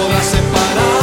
podrás separar.